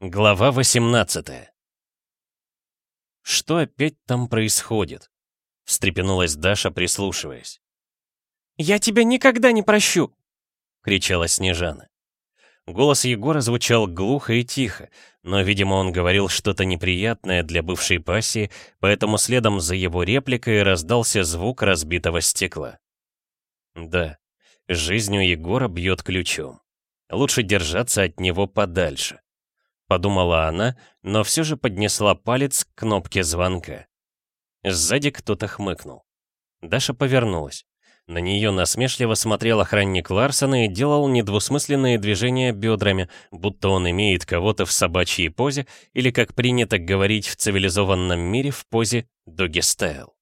Глава 18 «Что опять там происходит?» — встрепенулась Даша, прислушиваясь. «Я тебя никогда не прощу!» — кричала Снежана. Голос Егора звучал глухо и тихо, но, видимо, он говорил что-то неприятное для бывшей пассии, поэтому следом за его репликой раздался звук разбитого стекла. Да, жизнь у Егора бьет ключом. Лучше держаться от него подальше. Подумала она, но все же поднесла палец к кнопке звонка. Сзади кто-то хмыкнул. Даша повернулась. На нее насмешливо смотрел охранник Ларсона и делал недвусмысленные движения бедрами, будто он имеет кого-то в собачьей позе или, как принято говорить в цивилизованном мире, в позе доги-стайл.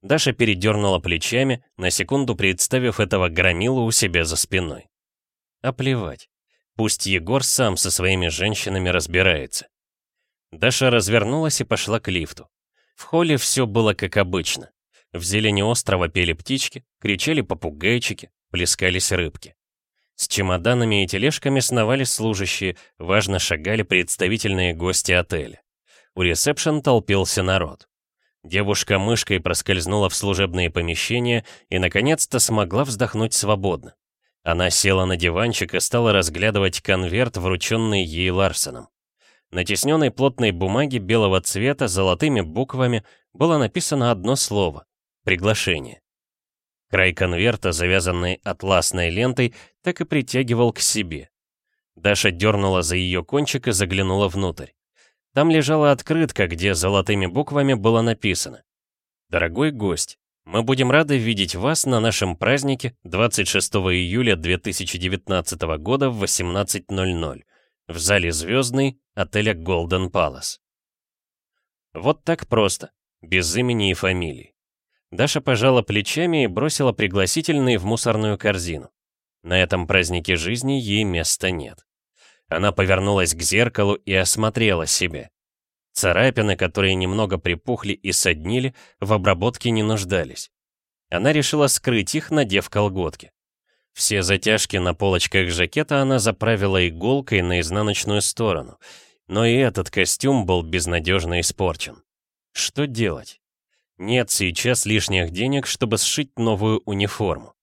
Даша передернула плечами, на секунду представив этого громилу у себя за спиной. А плевать. Пусть Егор сам со своими женщинами разбирается. Даша развернулась и пошла к лифту. В холле все было как обычно. В зелени острова пели птички, кричали попугайчики, плескались рыбки. С чемоданами и тележками сновали служащие, важно шагали представительные гости отеля. У ресепшн толпился народ. Девушка мышкой проскользнула в служебные помещения и, наконец-то, смогла вздохнуть свободно. Она села на диванчик и стала разглядывать конверт, врученный ей Ларсоном. На тесненной плотной бумаге белого цвета золотыми буквами было написано одно слово — «Приглашение». Край конверта, завязанный атласной лентой, так и притягивал к себе. Даша дернула за ее кончик и заглянула внутрь. Там лежала открытка, где золотыми буквами было написано «Дорогой гость, мы будем рады видеть вас на нашем празднике 26 июля 2019 года в 18.00 в зале «Звездный» отеля Golden Palace. Вот так просто, без имени и фамилии. Даша пожала плечами и бросила пригласительный в мусорную корзину. На этом празднике жизни ей места нет. Она повернулась к зеркалу и осмотрела себя. Царапины, которые немного припухли и соднили, в обработке не нуждались. Она решила скрыть их, надев колготки. Все затяжки на полочках жакета она заправила иголкой на изнаночную сторону, но и этот костюм был безнадежно испорчен. Что делать? Нет сейчас лишних денег, чтобы сшить новую униформу.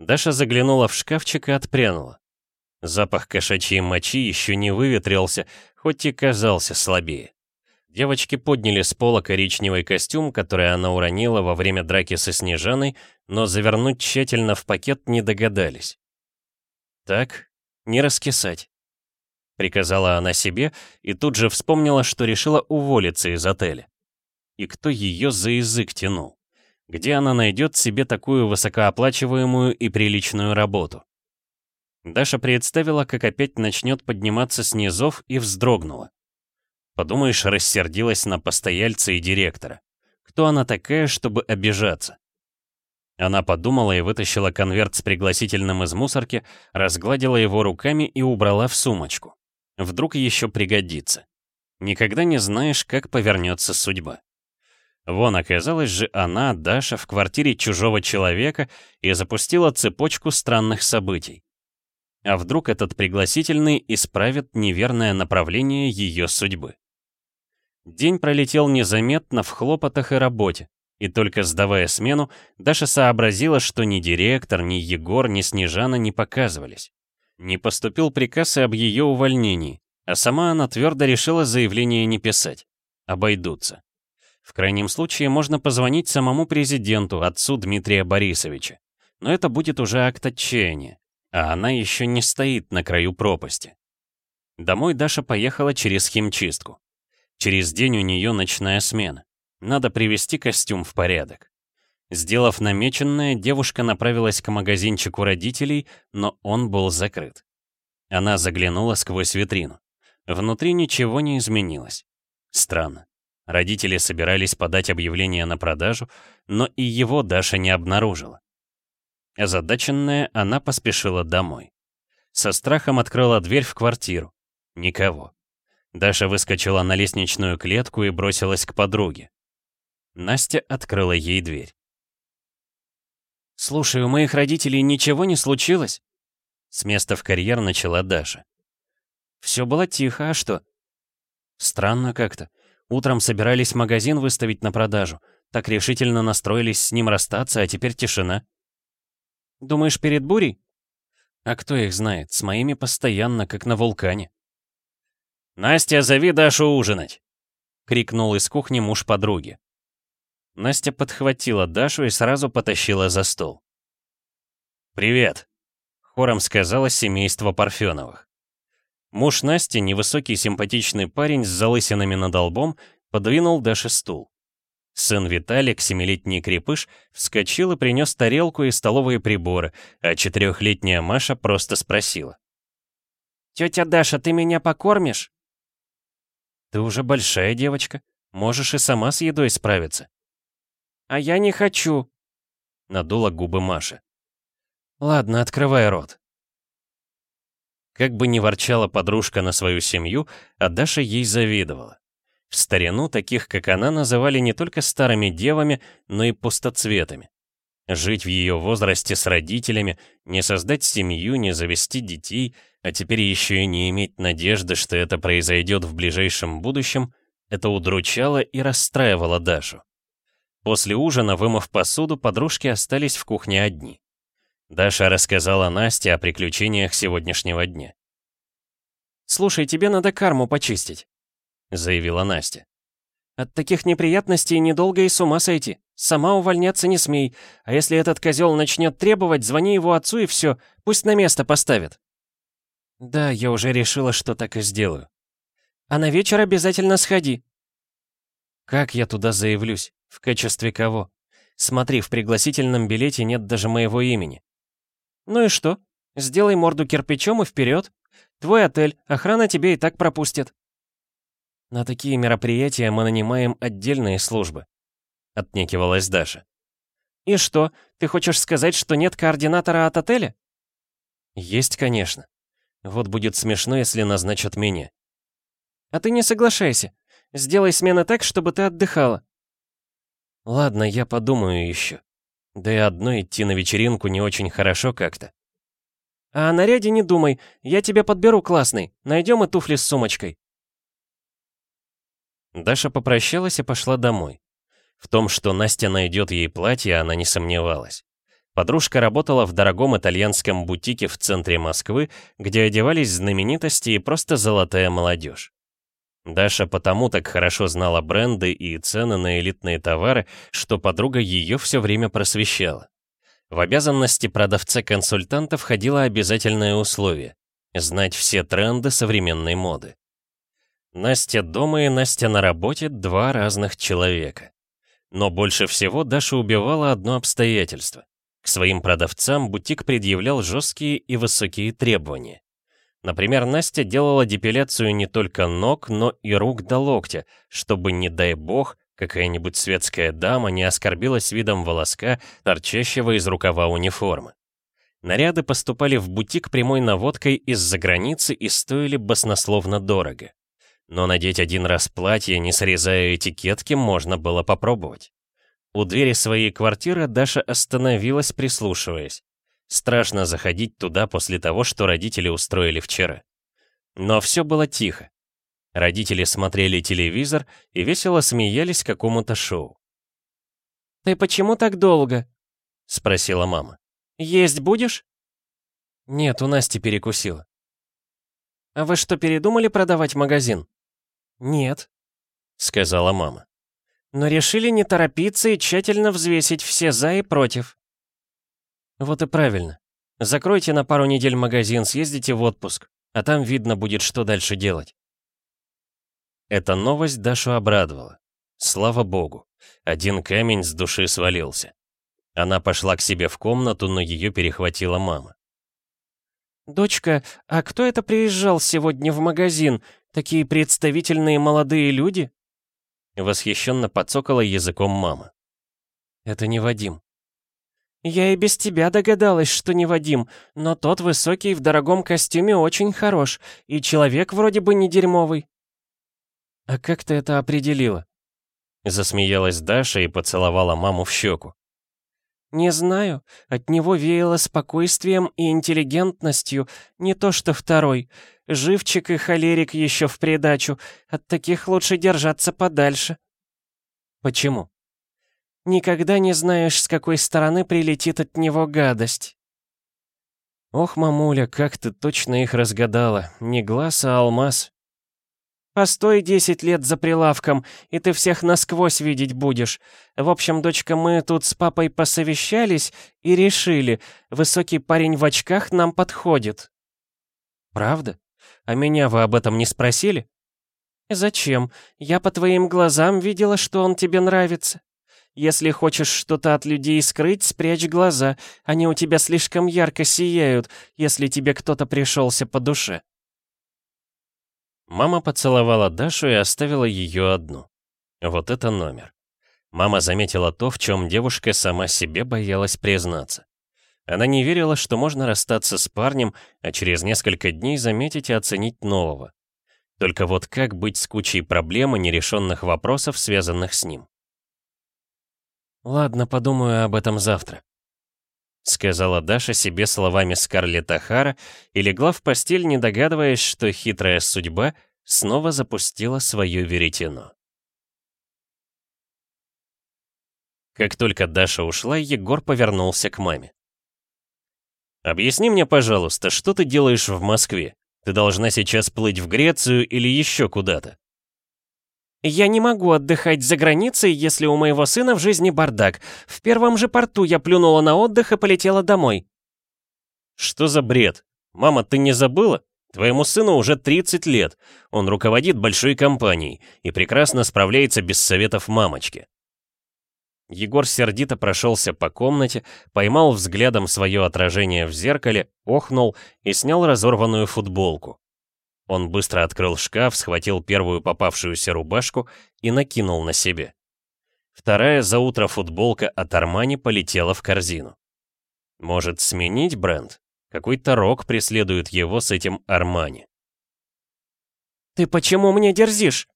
Даша заглянула в шкафчик и отпрянула. Запах кошачьей мочи еще не выветрился, хоть и казался слабее. Девочки подняли с пола коричневый костюм, который она уронила во время драки со Снежаной, но завернуть тщательно в пакет не догадались. «Так, не раскисать», — приказала она себе и тут же вспомнила, что решила уволиться из отеля. И кто ее за язык тянул? Где она найдет себе такую высокооплачиваемую и приличную работу? Даша представила, как опять начнет подниматься с низов и вздрогнула. Подумаешь, рассердилась на постояльца и директора. Кто она такая, чтобы обижаться? Она подумала и вытащила конверт с пригласительным из мусорки, разгладила его руками и убрала в сумочку. Вдруг еще пригодится. Никогда не знаешь, как повернется судьба. Вон, оказалось же она, Даша, в квартире чужого человека и запустила цепочку странных событий. А вдруг этот пригласительный исправит неверное направление ее судьбы? День пролетел незаметно в хлопотах и работе, и только сдавая смену, Даша сообразила, что ни директор, ни Егор, ни Снежана не показывались. Не поступил приказ и об ее увольнении, а сама она твердо решила заявление не писать. Обойдутся. В крайнем случае можно позвонить самому президенту, отцу Дмитрия Борисовича. Но это будет уже акт отчаяния, а она еще не стоит на краю пропасти. Домой Даша поехала через химчистку. Через день у нее ночная смена. Надо привести костюм в порядок. Сделав намеченное, девушка направилась к магазинчику родителей, но он был закрыт. Она заглянула сквозь витрину. Внутри ничего не изменилось. Странно. Родители собирались подать объявление на продажу, но и его Даша не обнаружила. Озадаченная, она поспешила домой. Со страхом открыла дверь в квартиру. Никого. Даша выскочила на лестничную клетку и бросилась к подруге. Настя открыла ей дверь. «Слушай, у моих родителей ничего не случилось?» С места в карьер начала Даша. «Все было тихо, а что? Странно как-то. Утром собирались магазин выставить на продажу. Так решительно настроились с ним расстаться, а теперь тишина. Думаешь, перед бурей? А кто их знает, с моими постоянно, как на вулкане. «Настя, зови Дашу ужинать!» — крикнул из кухни муж подруги. Настя подхватила Дашу и сразу потащила за стол. «Привет», — хором сказала семейство Парфеновых. Муж Насти, невысокий симпатичный парень с залысинами над лбом, подвинул Даше стул. Сын Виталик, семилетний крепыш, вскочил и принес тарелку и столовые приборы, а четырехлетняя Маша просто спросила. «Тетя Даша, ты меня покормишь?» «Ты уже большая девочка, можешь и сама с едой справиться». «А я не хочу», — надула губы Маша. «Ладно, открывай рот». Как бы ни ворчала подружка на свою семью, а Даша ей завидовала. В старину таких, как она, называли не только старыми девами, но и пустоцветами. Жить в ее возрасте с родителями, не создать семью, не завести детей, а теперь еще и не иметь надежды, что это произойдет в ближайшем будущем, это удручало и расстраивало Дашу. После ужина, вымыв посуду, подружки остались в кухне одни. Даша рассказала Насте о приключениях сегодняшнего дня. «Слушай, тебе надо карму почистить», — заявила Настя. «От таких неприятностей недолго и с ума сойти. Сама увольняться не смей. А если этот козел начнет требовать, звони его отцу и все, пусть на место поставит». «Да, я уже решила, что так и сделаю». «А на вечер обязательно сходи». «Как я туда заявлюсь? В качестве кого? Смотри, в пригласительном билете нет даже моего имени. Ну и что? Сделай морду кирпичом и вперед. Твой отель, охрана тебе и так пропустит. На такие мероприятия мы нанимаем отдельные службы. Отнекивалась Даша. И что, ты хочешь сказать, что нет координатора от отеля? Есть, конечно. Вот будет смешно, если назначат меня. А ты не соглашайся. Сделай смены так, чтобы ты отдыхала. Ладно, я подумаю еще. Да и одно идти на вечеринку не очень хорошо как-то. А о наряде не думай, я тебе подберу классный. Найдем и туфли с сумочкой. Даша попрощалась и пошла домой. В том, что Настя найдет ей платье, она не сомневалась. Подружка работала в дорогом итальянском бутике в центре Москвы, где одевались знаменитости и просто золотая молодежь. Даша потому так хорошо знала бренды и цены на элитные товары, что подруга ее все время просвещала. В обязанности продавца-консультанта входило обязательное условие — знать все тренды современной моды. Настя дома и Настя на работе — два разных человека. Но больше всего Даша убивала одно обстоятельство. К своим продавцам бутик предъявлял жесткие и высокие требования. Например, Настя делала депиляцию не только ног, но и рук до локтя, чтобы, не дай бог, какая-нибудь светская дама не оскорбилась видом волоска, торчащего из рукава униформы. Наряды поступали в бутик прямой наводкой из-за границы и стоили баснословно дорого. Но надеть один раз платье, не срезая этикетки, можно было попробовать. У двери своей квартиры Даша остановилась, прислушиваясь. Страшно заходить туда после того, что родители устроили вчера. Но все было тихо. Родители смотрели телевизор и весело смеялись какому-то шоу. «Ты почему так долго?» — спросила мама. «Есть будешь?» «Нет, у Насти перекусила». «А вы что, передумали продавать магазин?» «Нет», — сказала мама. «Но решили не торопиться и тщательно взвесить все «за» и «против». Вот и правильно. Закройте на пару недель магазин, съездите в отпуск, а там видно будет, что дальше делать. Эта новость Дашу обрадовала. Слава богу, один камень с души свалился. Она пошла к себе в комнату, но ее перехватила мама. «Дочка, а кто это приезжал сегодня в магазин? Такие представительные молодые люди?» Восхищенно подсокала языком мама. «Это не Вадим. «Я и без тебя догадалась, что не Вадим, но тот высокий в дорогом костюме очень хорош, и человек вроде бы не дерьмовый». «А как ты это определила?» Засмеялась Даша и поцеловала маму в щеку. «Не знаю. От него веяло спокойствием и интеллигентностью, не то что второй. Живчик и холерик еще в придачу. От таких лучше держаться подальше». «Почему?» «Никогда не знаешь, с какой стороны прилетит от него гадость». «Ох, мамуля, как ты точно их разгадала. Не глаз, а алмаз». «Постой десять лет за прилавком, и ты всех насквозь видеть будешь. В общем, дочка, мы тут с папой посовещались и решили, высокий парень в очках нам подходит». «Правда? А меня вы об этом не спросили?» «Зачем? Я по твоим глазам видела, что он тебе нравится. Если хочешь что-то от людей скрыть, спрячь глаза. Они у тебя слишком ярко сияют, если тебе кто-то пришелся по душе». Мама поцеловала Дашу и оставила ее одну. Вот это номер. Мама заметила то, в чем девушка сама себе боялась признаться. Она не верила, что можно расстаться с парнем, а через несколько дней заметить и оценить нового. Только вот как быть с кучей проблем и нерешенных вопросов, связанных с ним? «Ладно, подумаю об этом завтра», — сказала Даша себе словами Скарлетта Хара и легла в постель, не догадываясь, что хитрая судьба снова запустила свою веретено. Как только Даша ушла, Егор повернулся к маме. «Объясни мне, пожалуйста, что ты делаешь в Москве? Ты должна сейчас плыть в Грецию или еще куда-то?» «Я не могу отдыхать за границей, если у моего сына в жизни бардак. В первом же порту я плюнула на отдых и полетела домой». «Что за бред? Мама, ты не забыла? Твоему сыну уже 30 лет. Он руководит большой компанией и прекрасно справляется без советов мамочки». Егор сердито прошелся по комнате, поймал взглядом свое отражение в зеркале, охнул и снял разорванную футболку. Он быстро открыл шкаф, схватил первую попавшуюся рубашку и накинул на себе. Вторая за утро футболка от Армани полетела в корзину. Может, сменить бренд? Какой-то рок преследует его с этим Армани. «Ты почему мне дерзишь?»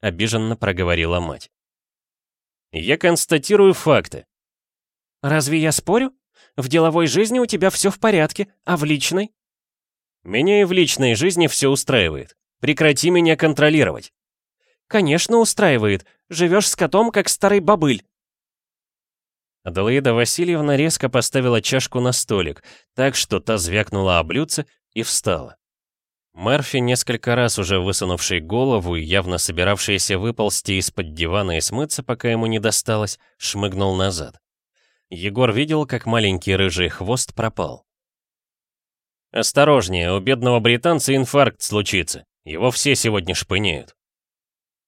Обиженно проговорила мать. «Я констатирую факты». «Разве я спорю? В деловой жизни у тебя все в порядке, а в личной?» Меня и в личной жизни все устраивает. Прекрати меня контролировать. Конечно, устраивает. Живешь с котом, как старый бобыль. Аделаида Васильевна резко поставила чашку на столик, так что та звякнула о блюдце и встала. Мерфи, несколько раз уже высунувший голову и явно собиравшийся выползти из-под дивана и смыться, пока ему не досталось, шмыгнул назад. Егор видел, как маленький рыжий хвост пропал. «Осторожнее, у бедного британца инфаркт случится. Его все сегодня шпыняют».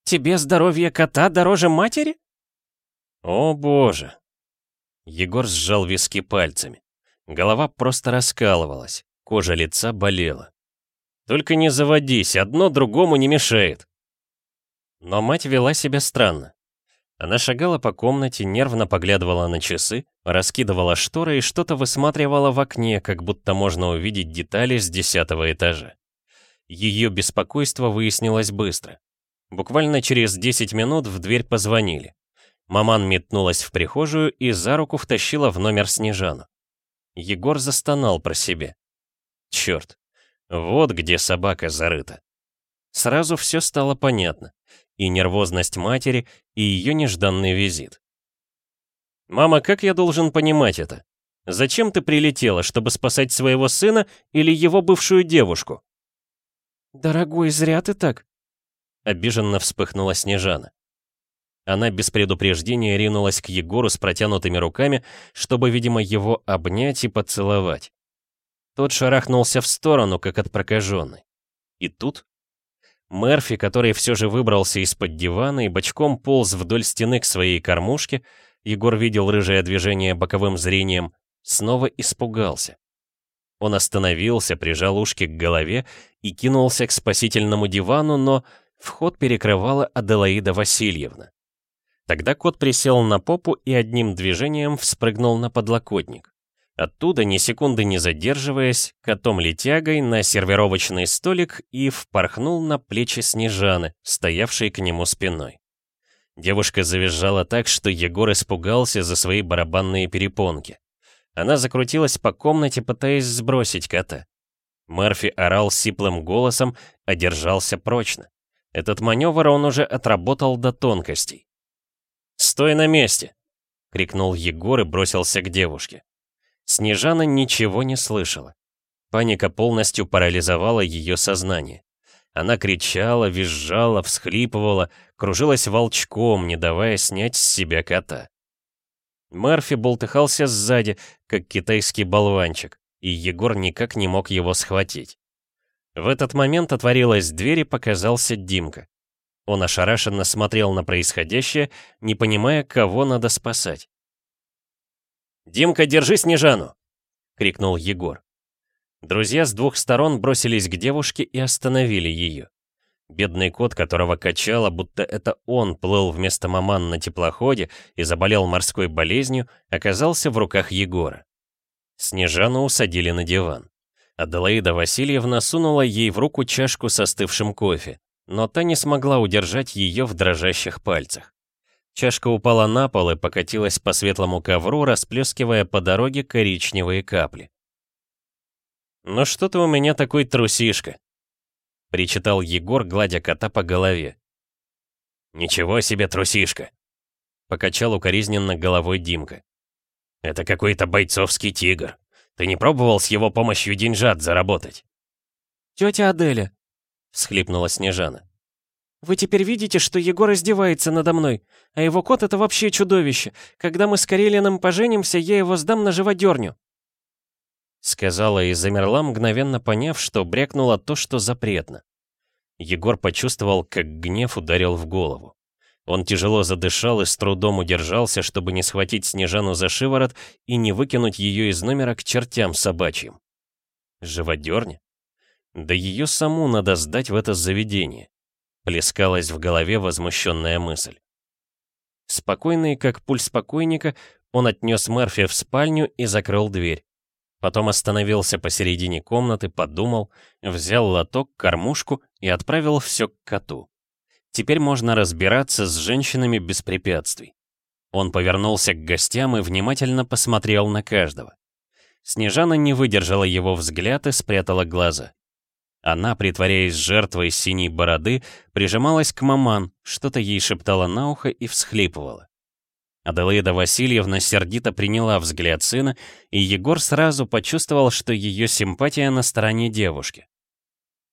«Тебе здоровье кота дороже матери?» «О боже!» Егор сжал виски пальцами. Голова просто раскалывалась, кожа лица болела. «Только не заводись, одно другому не мешает». Но мать вела себя странно. Она шагала по комнате, нервно поглядывала на часы, раскидывала шторы и что-то высматривала в окне, как будто можно увидеть детали с десятого этажа. Ее беспокойство выяснилось быстро. Буквально через 10 минут в дверь позвонили. Маман метнулась в прихожую и за руку втащила в номер Снежану. Егор застонал про себя. Черт, вот где собака зарыта. Сразу все стало понятно и нервозность матери, и ее нежданный визит. «Мама, как я должен понимать это? Зачем ты прилетела, чтобы спасать своего сына или его бывшую девушку?» «Дорогой, зря ты так», — обиженно вспыхнула Снежана. Она без предупреждения ринулась к Егору с протянутыми руками, чтобы, видимо, его обнять и поцеловать. Тот шарахнулся в сторону, как от прокаженной. И тут Мерфи, который все же выбрался из-под дивана и бочком полз вдоль стены к своей кормушке, Егор видел рыжее движение боковым зрением, снова испугался. Он остановился, прижал ушки к голове и кинулся к спасительному дивану, но вход перекрывала Аделаида Васильевна. Тогда кот присел на попу и одним движением вспрыгнул на подлокотник. Оттуда, ни секунды не задерживаясь, котом-летягой на сервировочный столик и впорхнул на плечи Снежаны, стоявшей к нему спиной. Девушка завизжала так, что Егор испугался за свои барабанные перепонки. Она закрутилась по комнате, пытаясь сбросить кота. Мерфи орал сиплым голосом, а держался прочно. Этот маневр он уже отработал до тонкостей. «Стой на месте!» — крикнул Егор и бросился к девушке. Снежана ничего не слышала. Паника полностью парализовала ее сознание. Она кричала, визжала, всхлипывала, кружилась волчком, не давая снять с себя кота. Мерфи болтыхался сзади, как китайский болванчик, и Егор никак не мог его схватить. В этот момент отворилась дверь и показался Димка. Он ошарашенно смотрел на происходящее, не понимая, кого надо спасать. «Димка, держи Снежану!» — крикнул Егор. Друзья с двух сторон бросились к девушке и остановили ее. Бедный кот, которого качало, будто это он плыл вместо маман на теплоходе и заболел морской болезнью, оказался в руках Егора. Снежану усадили на диван. Аделаида Васильевна сунула ей в руку чашку с остывшим кофе, но та не смогла удержать ее в дрожащих пальцах. Чашка упала на пол и покатилась по светлому ковру, расплескивая по дороге коричневые капли. «Ну что ты у меня такой трусишка?» — причитал Егор, гладя кота по голове. «Ничего себе трусишка!» — покачал укоризненно головой Димка. «Это какой-то бойцовский тигр. Ты не пробовал с его помощью деньжат заработать?» «Тетя Аделя!» — всхлипнула Снежана. «Вы теперь видите, что Егор издевается надо мной, а его кот — это вообще чудовище. Когда мы с Карелиным поженимся, я его сдам на живодерню». Сказала и замерла, мгновенно поняв, что брякнула то, что запретно. Егор почувствовал, как гнев ударил в голову. Он тяжело задышал и с трудом удержался, чтобы не схватить Снежану за шиворот и не выкинуть ее из номера к чертям собачьим. Живодерня? Да ее саму надо сдать в это заведение. Плескалась в голове возмущенная мысль. Спокойный, как пульс покойника, он отнес Мерфи в спальню и закрыл дверь. Потом остановился посередине комнаты, подумал, взял лоток, кормушку и отправил все к коту. Теперь можно разбираться с женщинами без препятствий. Он повернулся к гостям и внимательно посмотрел на каждого. Снежана не выдержала его взгляд и спрятала глаза. Она, притворяясь жертвой синей бороды, прижималась к маман, что-то ей шептала на ухо и всхлипывала. Аделаида Васильевна сердито приняла взгляд сына, и Егор сразу почувствовал, что ее симпатия на стороне девушки.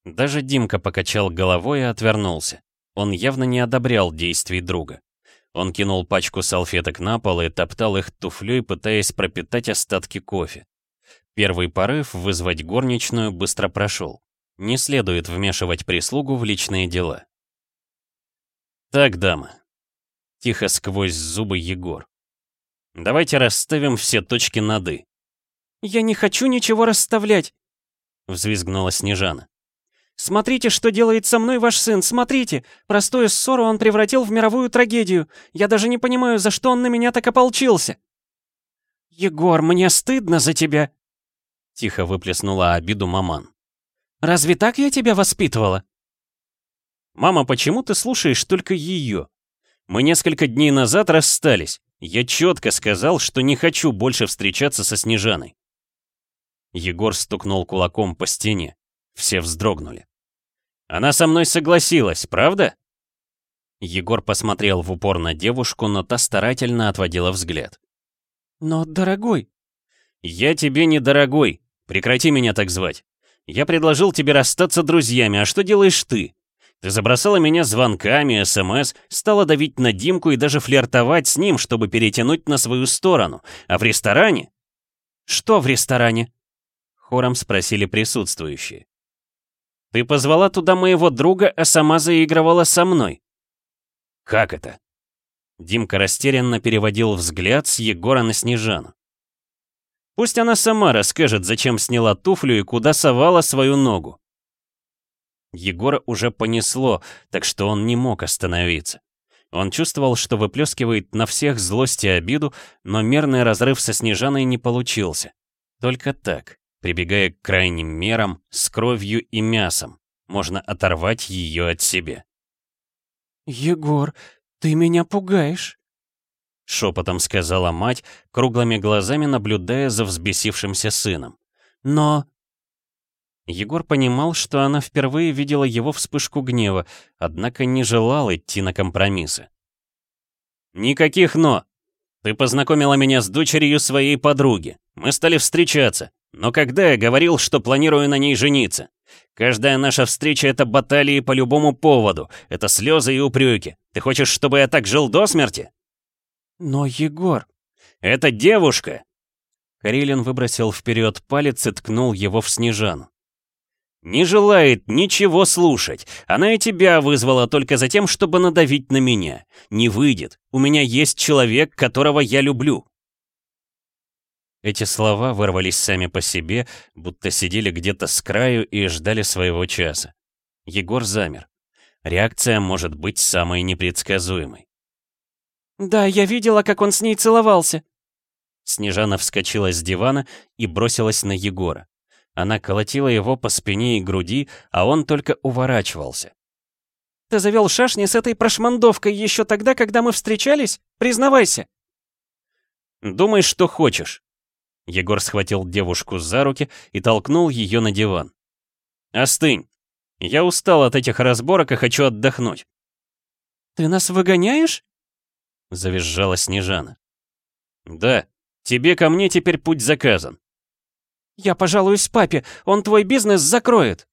Даже Димка покачал головой и отвернулся. Он явно не одобрял действий друга. Он кинул пачку салфеток на пол и топтал их туфлей, пытаясь пропитать остатки кофе. Первый порыв вызвать горничную быстро прошел. Не следует вмешивать прислугу в личные дела. «Так, дамы, Тихо сквозь зубы Егор. «Давайте расставим все точки над «и». «Я не хочу ничего расставлять!» Взвизгнула Снежана. «Смотрите, что делает со мной ваш сын, смотрите! Простую ссору он превратил в мировую трагедию. Я даже не понимаю, за что он на меня так ополчился!» «Егор, мне стыдно за тебя!» Тихо выплеснула обиду маман. «Разве так я тебя воспитывала?» «Мама, почему ты слушаешь только ее? Мы несколько дней назад расстались. Я четко сказал, что не хочу больше встречаться со Снежаной. Егор стукнул кулаком по стене. Все вздрогнули. Она со мной согласилась, правда? Егор посмотрел в упор на девушку, но та старательно отводила взгляд. «Но, дорогой...» «Я тебе не дорогой. Прекрати меня так звать. Я предложил тебе расстаться друзьями, а что делаешь ты? Ты забросала меня звонками, СМС, стала давить на Димку и даже флиртовать с ним, чтобы перетянуть на свою сторону. А в ресторане? Что в ресторане? Хором спросили присутствующие. Ты позвала туда моего друга, а сама заигрывала со мной. Как это? Димка растерянно переводил взгляд с Егора на Снежану. Пусть она сама расскажет, зачем сняла туфлю и куда совала свою ногу. Егора уже понесло, так что он не мог остановиться. Он чувствовал, что выплескивает на всех злость и обиду, но мерный разрыв со Снежаной не получился. Только так, прибегая к крайним мерам, с кровью и мясом, можно оторвать ее от себя. «Егор, ты меня пугаешь», — шепотом сказала мать, круглыми глазами наблюдая за взбесившимся сыном. «Но Егор понимал, что она впервые видела его вспышку гнева, однако не желал идти на компромиссы. «Никаких «но». Ты познакомила меня с дочерью своей подруги. Мы стали встречаться. Но когда я говорил, что планирую на ней жениться? Каждая наша встреча — это баталии по любому поводу. Это слезы и упреки. Ты хочешь, чтобы я так жил до смерти? Но, Егор... Это девушка! Карелин выбросил вперед палец и ткнул его в Снежану. «Не желает ничего слушать. Она и тебя вызвала только за тем, чтобы надавить на меня. Не выйдет. У меня есть человек, которого я люблю». Эти слова вырвались сами по себе, будто сидели где-то с краю и ждали своего часа. Егор замер. Реакция может быть самой непредсказуемой. «Да, я видела, как он с ней целовался». Снежана вскочила с дивана и бросилась на Егора. Она колотила его по спине и груди, а он только уворачивался. «Ты завел шашни с этой прошмандовкой еще тогда, когда мы встречались? Признавайся!» «Думай, что хочешь. Егор схватил девушку за руки и толкнул ее на диван. «Остынь! Я устал от этих разборок и хочу отдохнуть». «Ты нас выгоняешь?» Завизжала Снежана. «Да, тебе ко мне теперь путь заказан». «Я пожалуюсь папе, он твой бизнес закроет».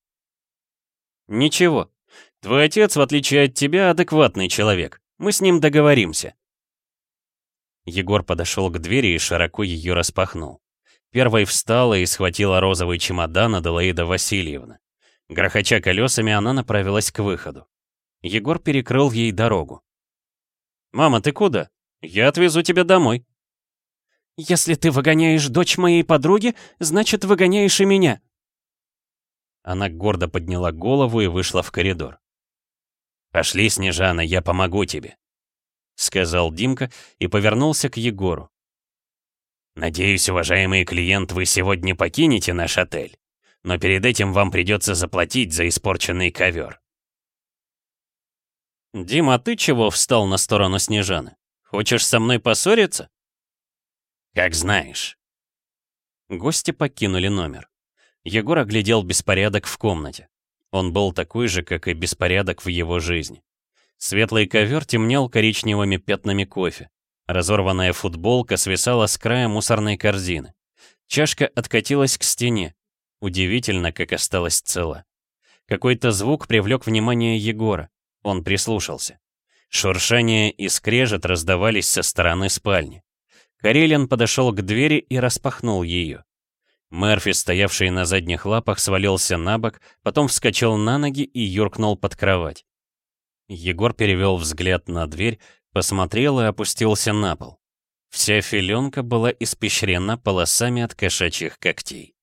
«Ничего, твой отец, в отличие от тебя, адекватный человек. Мы с ним договоримся». Егор подошел к двери и широко ее распахнул. Первой встала и схватила розовый чемодан Аделаида Васильевна. Грохоча колесами, она направилась к выходу. Егор перекрыл ей дорогу. «Мама, ты куда? Я отвезу тебя домой». «Если ты выгоняешь дочь моей подруги, значит, выгоняешь и меня». Она гордо подняла голову и вышла в коридор. «Пошли, Снежана, я помогу тебе», — сказал Димка и повернулся к Егору. Надеюсь, уважаемый клиент, вы сегодня покинете наш отель. Но перед этим вам придется заплатить за испорченный ковер. Дима, ты чего встал на сторону Снежаны? Хочешь со мной поссориться? Как знаешь. Гости покинули номер. Егор оглядел беспорядок в комнате. Он был такой же, как и беспорядок в его жизни. Светлый ковер темнел коричневыми пятнами кофе. Разорванная футболка свисала с края мусорной корзины. Чашка откатилась к стене. Удивительно, как осталась цела. Какой-то звук привлек внимание Егора. Он прислушался. Шуршание и скрежет раздавались со стороны спальни. Карелин подошел к двери и распахнул ее. Мерфи, стоявший на задних лапах, свалился на бок, потом вскочил на ноги и юркнул под кровать. Егор перевел взгляд на дверь, Посмотрел и опустился на пол. Вся филенка была испещрена полосами от кошачьих когтей.